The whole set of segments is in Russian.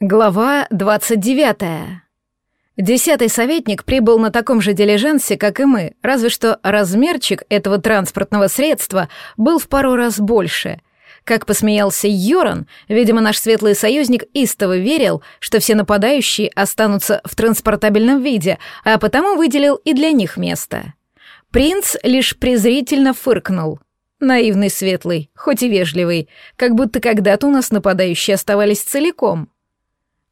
Глава 29. Десятый советник прибыл на таком же дилижансе, как и мы, разве что размерчик этого транспортного средства был в пару раз больше. Как посмеялся Йоран, видимо, наш светлый союзник истово верил, что все нападающие останутся в транспортабельном виде, а потому выделил и для них место. Принц лишь презрительно фыркнул. Наивный светлый, хоть и вежливый, как будто когда-то у нас нападающие оставались целиком —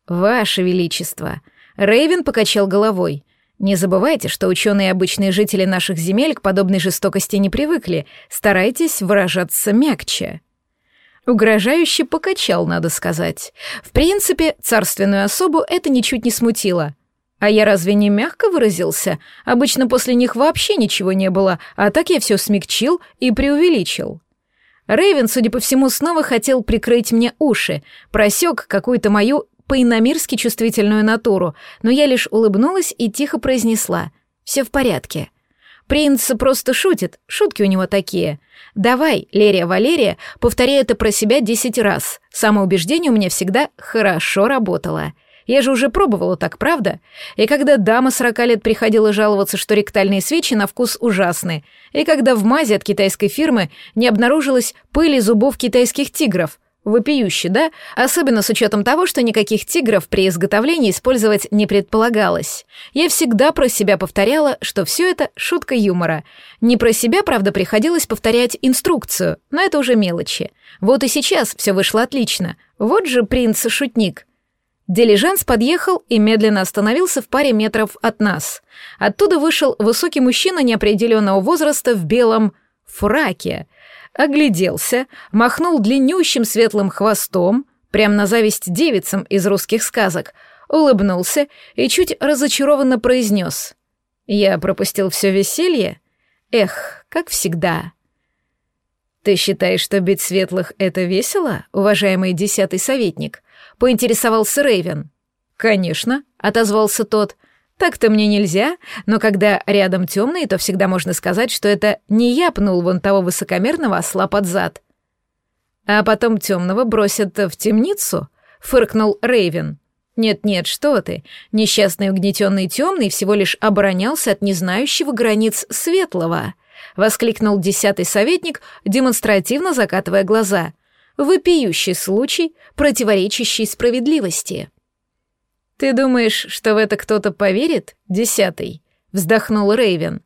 «Ваше Величество!» Рейвен покачал головой. «Не забывайте, что ученые и обычные жители наших земель к подобной жестокости не привыкли. Старайтесь выражаться мягче». Угрожающе покачал, надо сказать. В принципе, царственную особу это ничуть не смутило. А я разве не мягко выразился? Обычно после них вообще ничего не было, а так я все смягчил и преувеличил. Рейвен, судя по всему, снова хотел прикрыть мне уши, просек какую-то мою по-иномирски чувствительную натуру, но я лишь улыбнулась и тихо произнесла «Все в порядке». Принц просто шутит, шутки у него такие. Давай, Лерия Валерия, повторяй это про себя десять раз. Самоубеждение у меня всегда хорошо работало. Я же уже пробовала так, правда? И когда дама сорока лет приходила жаловаться, что ректальные свечи на вкус ужасны, и когда в мазе от китайской фирмы не обнаружилось пыли зубов китайских тигров — Вопиюще, да? Особенно с учетом того, что никаких тигров при изготовлении использовать не предполагалось. Я всегда про себя повторяла, что все это шутка юмора. Не про себя, правда, приходилось повторять инструкцию, но это уже мелочи. Вот и сейчас все вышло отлично. Вот же принц-шутник. Дилижанс подъехал и медленно остановился в паре метров от нас. Оттуда вышел высокий мужчина неопределенного возраста в белом фраке — огляделся, махнул длиннющим светлым хвостом, прям на зависть девицам из русских сказок, улыбнулся и чуть разочарованно произнес. «Я пропустил все веселье? Эх, как всегда». «Ты считаешь, что бить светлых — это весело, уважаемый десятый советник?» — поинтересовался Рейвен. «Конечно», — отозвался тот, так-то мне нельзя, но когда рядом темные, то всегда можно сказать, что это не я пнул вон того высокомерного осла под зад. А потом темного бросят в темницу, фыркнул Рейвен. Нет-нет, что ты? Несчастный угнетенный темный всего лишь оборонялся от незнающего границ светлого, воскликнул десятый советник, демонстративно закатывая глаза. Вопиющий случай, противоречащий справедливости. «Ты думаешь, что в это кто-то поверит, десятый?» — вздохнул Рейвен.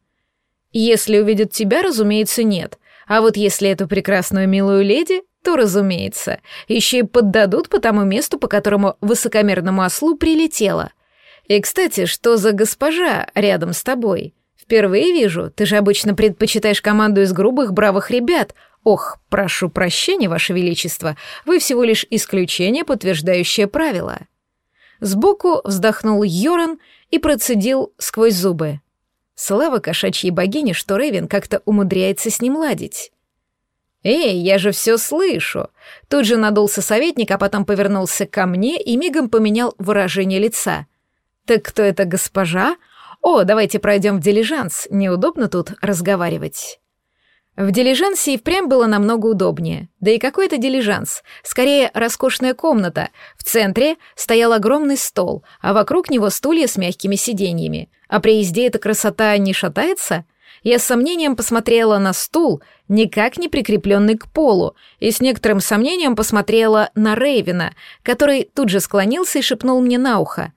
«Если увидят тебя, разумеется, нет. А вот если эту прекрасную милую леди, то, разумеется, еще и поддадут по тому месту, по которому высокомерному ослу прилетело. И, кстати, что за госпожа рядом с тобой? Впервые вижу, ты же обычно предпочитаешь команду из грубых, бравых ребят. Ох, прошу прощения, Ваше Величество, вы всего лишь исключение, подтверждающее правило». Сбоку вздохнул Йоран и процедил сквозь зубы. Слава кошачьей богине, что Ревен как-то умудряется с ним ладить. «Эй, я же все слышу!» Тут же надулся советник, а потом повернулся ко мне и мигом поменял выражение лица. «Так кто это госпожа? О, давайте пройдем в дилижанс, неудобно тут разговаривать». В дилижансе и впрямь было намного удобнее. Да и какой это дилижанс? Скорее, роскошная комната. В центре стоял огромный стол, а вокруг него стулья с мягкими сиденьями. А при езде эта красота не шатается? Я с сомнением посмотрела на стул, никак не прикрепленный к полу, и с некоторым сомнением посмотрела на Рейвена, который тут же склонился и шепнул мне на ухо.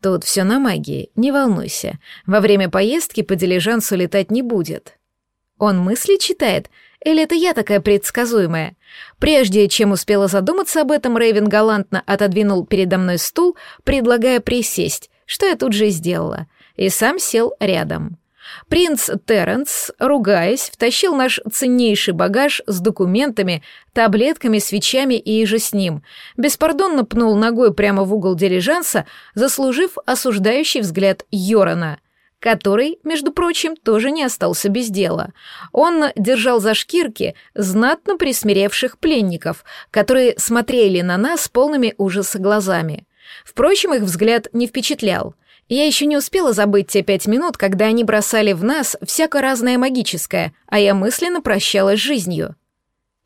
«Тут все на магии, не волнуйся. Во время поездки по дилижансу летать не будет». Он мысли читает? Или это я такая предсказуемая? Прежде чем успела задуматься об этом, Рейвен галантно отодвинул передо мной стул, предлагая присесть, что я тут же и сделала, и сам сел рядом. Принц Терренс, ругаясь, втащил наш ценнейший багаж с документами, таблетками, свечами и же с ним, беспардонно пнул ногой прямо в угол дилижанса, заслужив осуждающий взгляд Йорона который, между прочим, тоже не остался без дела. Он держал за шкирки знатно присмиревших пленников, которые смотрели на нас полными ужаса глазами. Впрочем, их взгляд не впечатлял. Я еще не успела забыть те пять минут, когда они бросали в нас всякое разное магическое, а я мысленно прощалась с жизнью.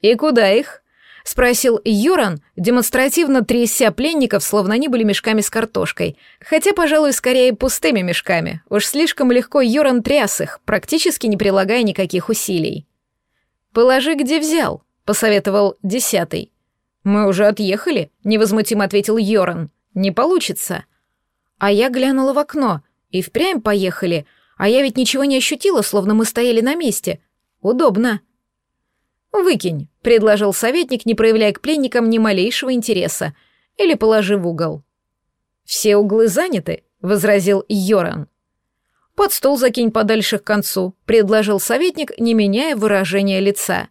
«И куда их?» — спросил Юран, демонстративно тряся пленников, словно они были мешками с картошкой. Хотя, пожалуй, скорее пустыми мешками. Уж слишком легко Юран тряс их, практически не прилагая никаких усилий. «Положи, где взял», — посоветовал десятый. «Мы уже отъехали», — невозмутимо ответил Йоран. «Не получится». А я глянула в окно. И впрямь поехали. А я ведь ничего не ощутила, словно мы стояли на месте. Удобно. «Выкинь», — предложил советник, не проявляя к пленникам ни малейшего интереса. «Или положи в угол». «Все углы заняты», — возразил Йоран. «Под стол закинь подальше к концу», — предложил советник, не меняя выражения лица.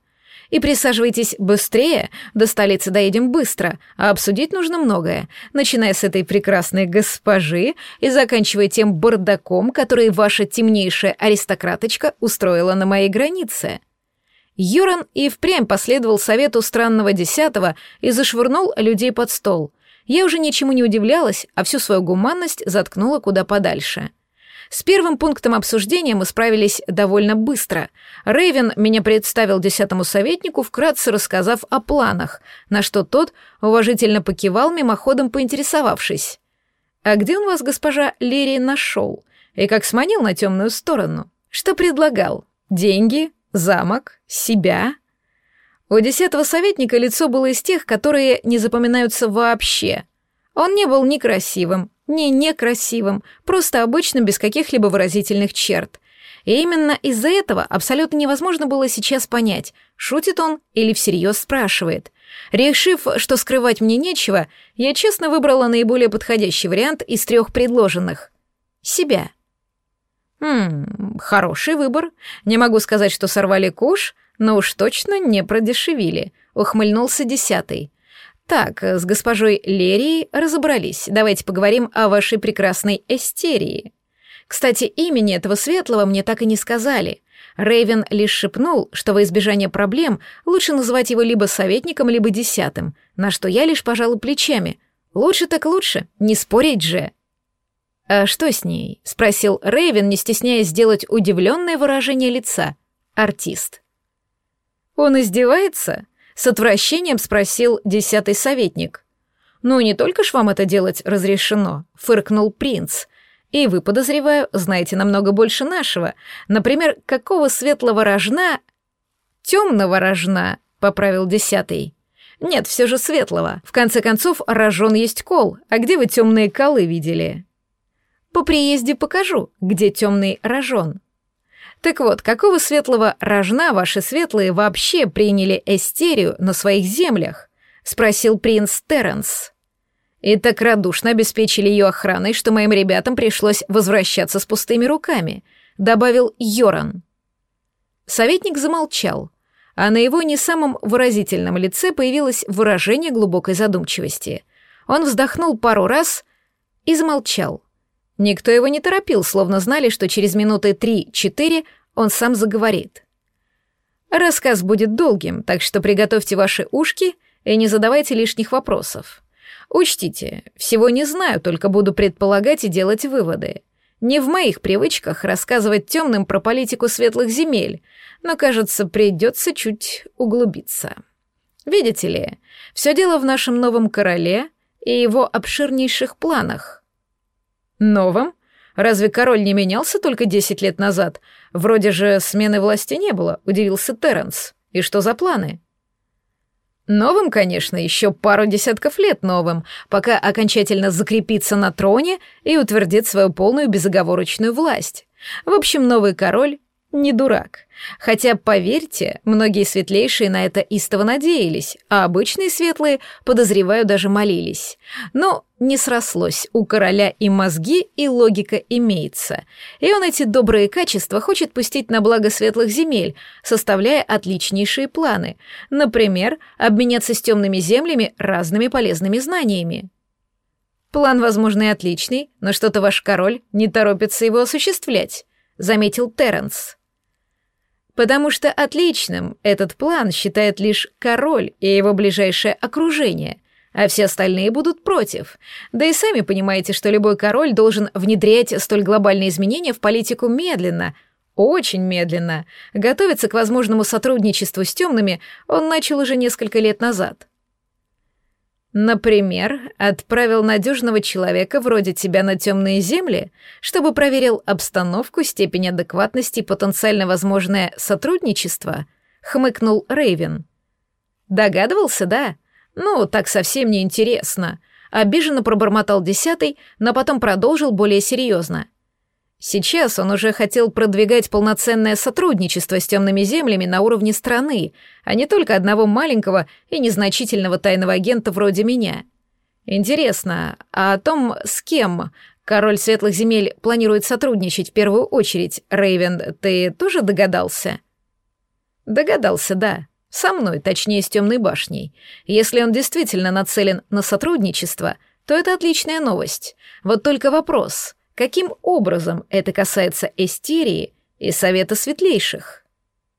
«И присаживайтесь быстрее, до столицы доедем быстро, а обсудить нужно многое, начиная с этой прекрасной госпожи и заканчивая тем бардаком, который ваша темнейшая аристократочка устроила на моей границе». Юран и впрямь последовал совету странного десятого и зашвырнул людей под стол. Я уже ничему не удивлялась, а всю свою гуманность заткнула куда подальше. С первым пунктом обсуждения мы справились довольно быстро. Рейвен меня представил десятому советнику, вкратце рассказав о планах, на что тот уважительно покивал, мимоходом поинтересовавшись. «А где он вас, госпожа Лерия, нашел? И как сманил на темную сторону? Что предлагал? Деньги? Замок? Себя? У десятого советника лицо было из тех, которые не запоминаются вообще. Он не был ни красивым, ни некрасивым, просто обычным, без каких-либо выразительных черт. И именно из-за этого абсолютно невозможно было сейчас понять, шутит он или всерьез спрашивает. Решив, что скрывать мне нечего, я честно выбрала наиболее подходящий вариант из трех предложенных. Себя. Хм, хороший выбор. Не могу сказать, что сорвали куш, но уж точно не продешевили, ухмыльнулся десятый. Так, с госпожой Лерией разобрались. Давайте поговорим о вашей прекрасной эстерии. Кстати, имени этого светлого мне так и не сказали. Рейвен лишь шепнул, что во избежание проблем лучше называть его либо советником, либо десятым, на что я лишь пожала плечами. Лучше так лучше, не спорить же. «А что с ней?» — спросил Рейвен, не стесняясь сделать удивленное выражение лица. Артист. «Он издевается?» — с отвращением спросил десятый советник. «Ну, не только ж вам это делать разрешено», — фыркнул принц. «И вы, подозреваю, знаете намного больше нашего. Например, какого светлого рожна...» «Темного рожна», — поправил десятый. «Нет, все же светлого. В конце концов, рожон есть кол. А где вы темные колы видели?» По приезде покажу, где темный рожон. Так вот, какого светлого рожна ваши светлые вообще приняли эстерию на своих землях? Спросил принц Терренс. И так радушно обеспечили ее охраной, что моим ребятам пришлось возвращаться с пустыми руками, добавил Йоран. Советник замолчал, а на его не самом выразительном лице появилось выражение глубокой задумчивости. Он вздохнул пару раз и замолчал. Никто его не торопил, словно знали, что через минуты три-четыре он сам заговорит. Рассказ будет долгим, так что приготовьте ваши ушки и не задавайте лишних вопросов. Учтите, всего не знаю, только буду предполагать и делать выводы. Не в моих привычках рассказывать темным про политику светлых земель, но, кажется, придется чуть углубиться. Видите ли, все дело в нашем новом короле и его обширнейших планах. Новым? Разве король не менялся только десять лет назад? Вроде же смены власти не было, удивился Терренс. И что за планы? Новым, конечно, еще пару десятков лет новым, пока окончательно закрепится на троне и утвердит свою полную безоговорочную власть. В общем, новый король не дурак. Хотя, поверьте, многие светлейшие на это истово надеялись, а обычные светлые, подозреваю, даже молились. Но не срослось, у короля и мозги, и логика имеется. И он эти добрые качества хочет пустить на благо светлых земель, составляя отличнейшие планы. Например, обменяться с темными землями разными полезными знаниями. План, возможно, и отличный, но что-то ваш король не торопится его осуществлять, заметил Терренс потому что отличным этот план считает лишь король и его ближайшее окружение, а все остальные будут против. Да и сами понимаете, что любой король должен внедрять столь глобальные изменения в политику медленно, Очень медленно. Готовиться к возможному сотрудничеству с темными он начал уже несколько лет назад. Например, отправил надежного человека вроде тебя на темные земли, чтобы проверил обстановку, степень адекватности и потенциально возможное сотрудничество, хмыкнул Рейвен. Догадывался, да? Ну, так совсем не интересно. Обиженно пробормотал десятый, но потом продолжил более серьезно. Сейчас он уже хотел продвигать полноценное сотрудничество с темными землями на уровне страны, а не только одного маленького и незначительного тайного агента вроде меня. Интересно, а о том, с кем король светлых земель планирует сотрудничать в первую очередь, Рейвен, ты тоже догадался? Догадался, да. Со мной, точнее, с темной башней. Если он действительно нацелен на сотрудничество, то это отличная новость. Вот только вопрос — Каким образом это касается Эстерии и Совета Светлейших?